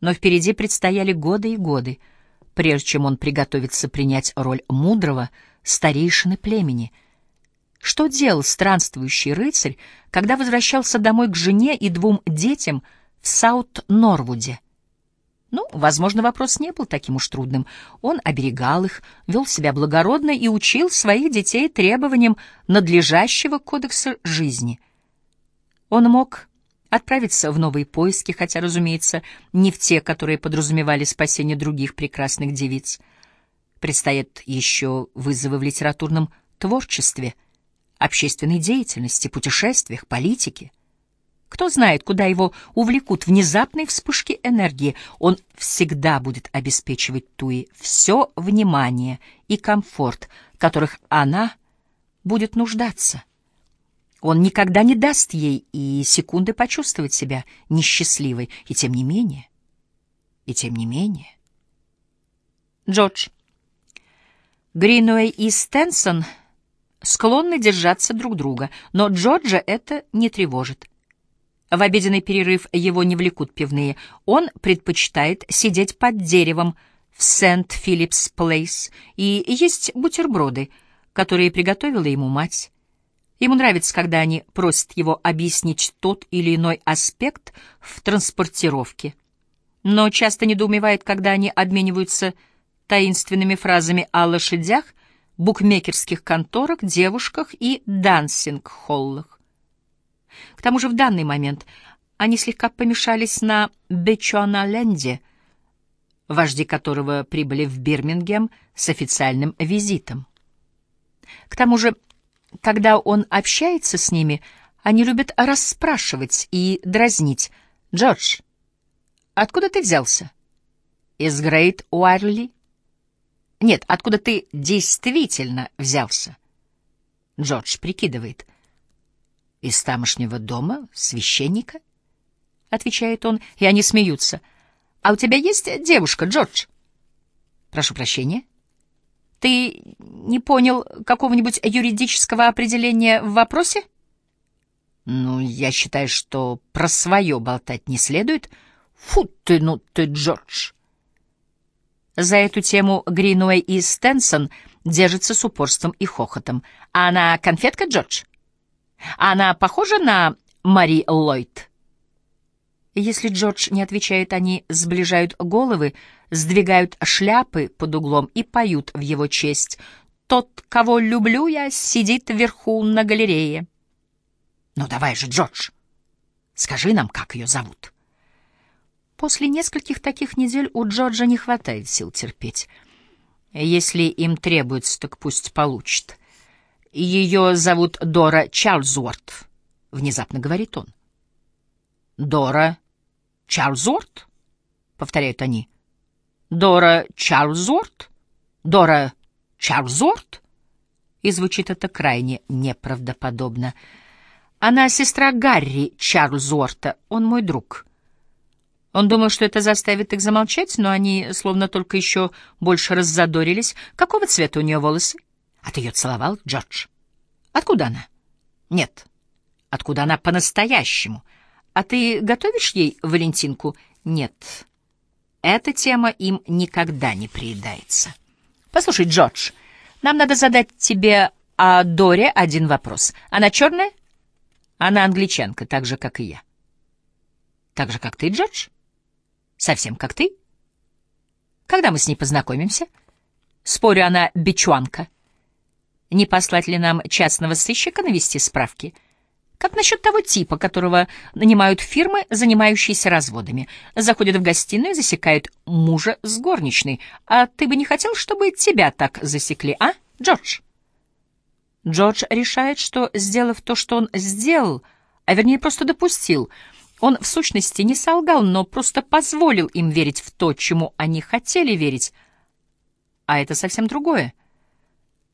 Но впереди предстояли годы и годы, прежде чем он приготовится принять роль мудрого старейшины племени. Что делал странствующий рыцарь, когда возвращался домой к жене и двум детям в Саут-Норвуде? Ну, возможно, вопрос не был таким уж трудным. Он оберегал их, вел себя благородно и учил своих детей требованиям надлежащего кодекса жизни. Он мог отправиться в новые поиски, хотя, разумеется, не в те, которые подразумевали спасение других прекрасных девиц. Предстоят еще вызовы в литературном творчестве, общественной деятельности, путешествиях, политике. Кто знает, куда его увлекут внезапные вспышки энергии. Он всегда будет обеспечивать Туи все внимание и комфорт, которых она будет нуждаться. Он никогда не даст ей и секунды почувствовать себя несчастливой, и тем не менее, и тем не менее. Джордж. Гринуэй и Стенсон склонны держаться друг друга, но Джорджа это не тревожит. В обеденный перерыв его не влекут пивные. Он предпочитает сидеть под деревом в Сент-Филипс-Плейс и есть бутерброды, которые приготовила ему мать. Ему нравится, когда они просят его объяснить тот или иной аспект в транспортировке. Но часто недоумевает, когда они обмениваются таинственными фразами о лошадях, букмекерских конторах, девушках и дансинг-холлах. К тому же в данный момент они слегка помешались на Бечуаналенде, вожди которого прибыли в Бирмингем с официальным визитом. К тому же, когда он общается с ними, они любят расспрашивать и дразнить. «Джордж, откуда ты взялся?» «Из Грейт Уайрли?» «Нет, откуда ты действительно взялся?» Джордж прикидывает. «Из тамошнего дома? Священника?» — отвечает он, и они смеются. «А у тебя есть девушка, Джордж?» «Прошу прощения?» «Ты не понял какого-нибудь юридического определения в вопросе?» «Ну, я считаю, что про свое болтать не следует. Фу ты, ну ты, Джордж!» За эту тему Гринуэй и Стенсон держатся с упорством и хохотом. «А она конфетка, Джордж?» Она похожа на Мари Ллойд? Если Джордж не отвечает, они сближают головы, сдвигают шляпы под углом и поют в его честь. «Тот, кого люблю я, сидит вверху на галерее». «Ну давай же, Джордж, скажи нам, как ее зовут». После нескольких таких недель у Джорджа не хватает сил терпеть. Если им требуется, так пусть получит. Ее зовут Дора Чарльзуорт, — внезапно говорит он. Дора Чарльзуорт? — повторяют они. Дора Чарльзуорт? Дора Чарльзуорт? И звучит это крайне неправдоподобно. Она сестра Гарри Чарльзуорта, он мой друг. Он думал, что это заставит их замолчать, но они словно только еще больше раззадорились. Какого цвета у нее волосы? А ты ее целовал, Джордж? Откуда она? Нет. Откуда она по-настоящему? А ты готовишь ей Валентинку? Нет. Эта тема им никогда не приедается. Послушай, Джордж, нам надо задать тебе о Доре один вопрос. Она черная? Она англичанка, так же, как и я. Так же, как ты, Джордж? Совсем как ты? Когда мы с ней познакомимся? Спорю, она бичуанка. Не послать ли нам частного сыщика навести справки? Как насчет того типа, которого нанимают фирмы, занимающиеся разводами? Заходят в гостиную, засекают мужа с горничной. А ты бы не хотел, чтобы тебя так засекли, а, Джордж? Джордж решает, что, сделав то, что он сделал, а вернее просто допустил, он в сущности не солгал, но просто позволил им верить в то, чему они хотели верить. А это совсем другое.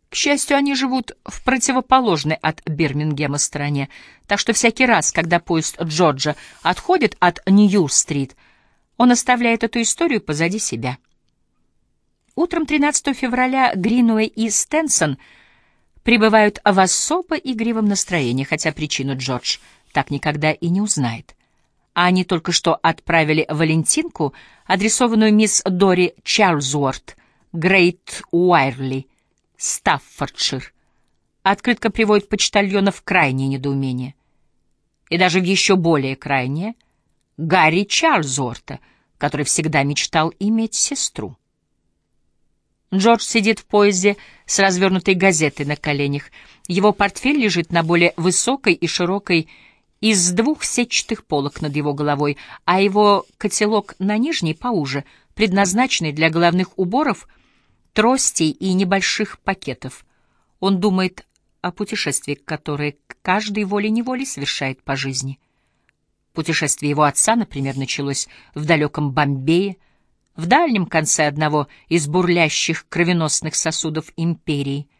К счастью, они живут в противоположной от Бирмингема стороне, так что всякий раз, когда поезд Джорджа отходит от Нью-стрит, он оставляет эту историю позади себя. Утром 13 февраля Гринуэй и Стенсон пребывают в особо игривом настроении, хотя причину Джордж так никогда и не узнает. а они только что отправили Валентинку, адресованную мисс Дори Чарльзуорт, Грейт Уайрли, Стаффордшир. Открытка приводит почтальона в крайнее недоумение. И даже в еще более крайнее — Гарри Чарльзуорта, который всегда мечтал иметь сестру. Джордж сидит в поезде с развернутой газетой на коленях. Его портфель лежит на более высокой и широкой из двух сетчатых полок над его головой, а его котелок на нижней поуже, предназначенный для головных уборов, тростей и небольших пакетов. Он думает о путешествии, которое каждый волей-неволей совершает по жизни. Путешествие его отца, например, началось в далеком Бомбее, в дальнем конце одного из бурлящих кровеносных сосудов империи.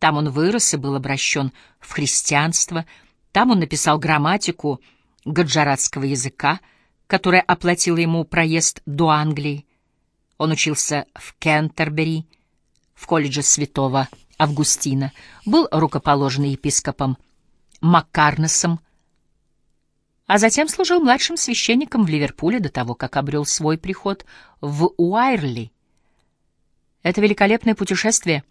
Там он вырос и был обращен в христианство, там он написал грамматику гаджаратского языка, которая оплатила ему проезд до Англии. Он учился в Кентербери, в колледже святого Августина, был рукоположен епископом Маккарнесом, а затем служил младшим священником в Ливерпуле до того, как обрел свой приход в Уайрли. Это великолепное путешествие,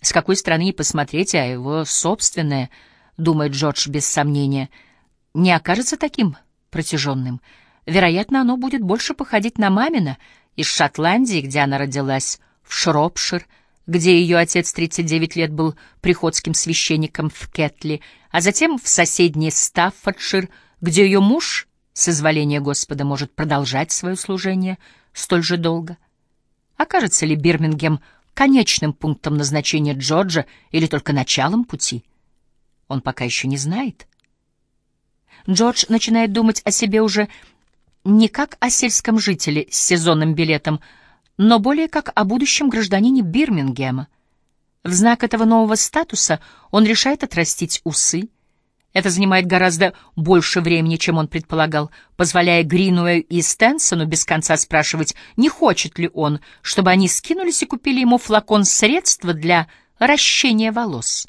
с какой стороны ни посмотреть, а его собственное, думает Джордж без сомнения, не окажется таким протяженным. Вероятно, оно будет больше походить на мамина из Шотландии, где она родилась, в Шропшир, где ее отец 39 лет был приходским священником в Кетли, а затем в соседний Стаффордшир — где ее муж, с изволения Господа, может продолжать свое служение столь же долго? Окажется ли Бирмингем конечным пунктом назначения Джорджа или только началом пути? Он пока еще не знает. Джордж начинает думать о себе уже не как о сельском жителе с сезонным билетом, но более как о будущем гражданине Бирмингема. В знак этого нового статуса он решает отрастить усы, это занимает гораздо больше времени, чем он предполагал, позволяя Гринуэю и Стенсону без конца спрашивать, не хочет ли он, чтобы они скинулись и купили ему флакон средства для ращения волос.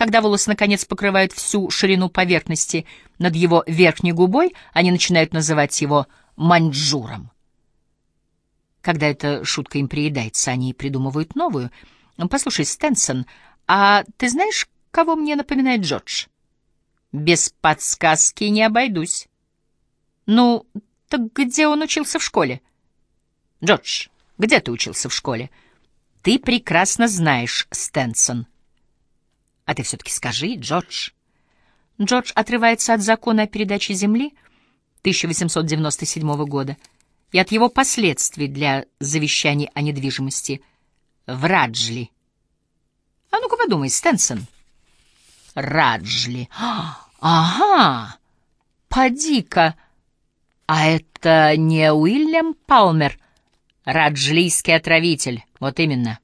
Когда волосы, наконец, покрывают всю ширину поверхности над его верхней губой, они начинают называть его маньчжуром. Когда эта шутка им приедается, они придумывают новую. «Послушай, Стенсон, а ты знаешь, кого мне напоминает Джордж?» Без подсказки не обойдусь. Ну, так где он учился в школе? Джордж, где ты учился в школе? Ты прекрасно знаешь, Стенсон. А ты все-таки скажи, Джордж. Джордж отрывается от закона о передаче земли 1897 года и от его последствий для завещаний о недвижимости в Раджли. А ну-ка подумай, Стенсон. Раджли. Ага, поди-ка. А это не Уильям Палмер, раджлийский отравитель, вот именно.